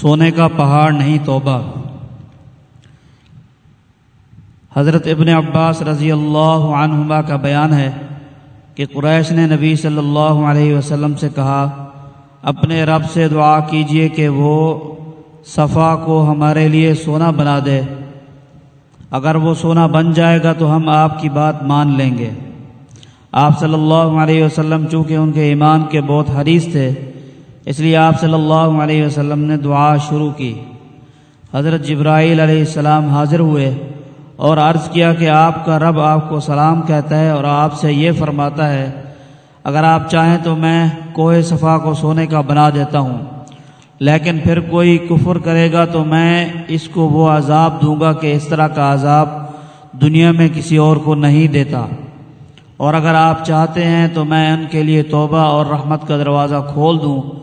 سونے کا پہاڑ نہیں توبہ۔ حضرت ابن عباس رضی اللہ عنہما کا بیان ہے کہ قریش نے نبی صلی اللہ علیہ وسلم سے کہا، اپنے رب سے دعا کیجیے کہ وہ صفا کو ہمارے لیے سونا بنا دے۔ اگر وہ سونا بن جائے گا تو ہم آپ کی بات مان لیں گے۔ آپ صلی اللہ علیہ وسلم چونکہ ان کے ایمان کے بہت حریث تھے اس لیے آپ صلی اللہ علیہ وسلم نے دعا شروع کی۔ حضرت جبرائیل علیہ السلام حاضر ہوئے اور عرض کیا کہ آپ کا رب آپ کو سلام کہتا ہے اور آپ سے یہ فرماتا ہے، اگر آپ چاہیں تو میں کوہ صفا کو سونے کا بنا دیتا ہوں، لیکن پھر کوئی کفر کرے گا تو میں اس کو وہ عذاب دوں گا کہ اس طرح کا عذاب دنیا میں کسی اور کو نہیں دیتا۔ اور اگر آپ چاہتے ہیں تو میں ان کے لیے توبہ اور رحمت کا دروازہ کھول دوں۔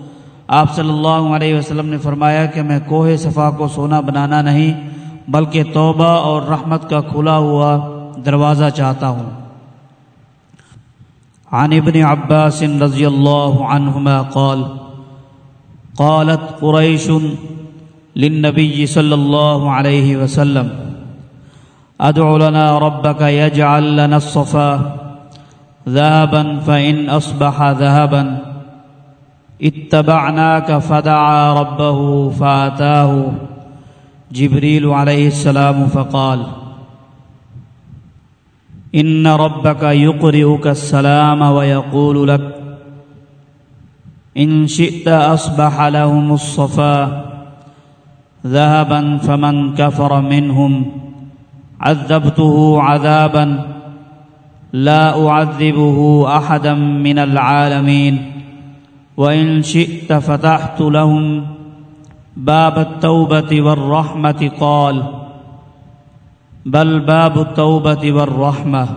آپ صلی اللہ علیہ وسلم نے فرمایا کہ میں کوہ صفا کو سونا بنانا نہیں، بلکہ توبہ اور رحمت کا کھلا ہوا دروازہ چاہتا ہوں۔ عن ابن عباس رضی اللہ عنہما قال، قالت قریش للنبي صلى الله عليه وسلم، ادع لنا ربك يجعل لنا الصفا ذهبا فإن أصبح ذهبا اتبعناك فدعا ربه فآتاه. جبريل عليه السلام فقال إن ربك يقرئك السلام ويقول لك إن شئت أصبح لهم الصفا. ذهبا فمن كفر منهم. عذبته عذابا. لا أعذبه أحدا من العالمين. وإن شئت فتحت لهم باب التوبة والرحمة قال بل باب التوبة والرحمة.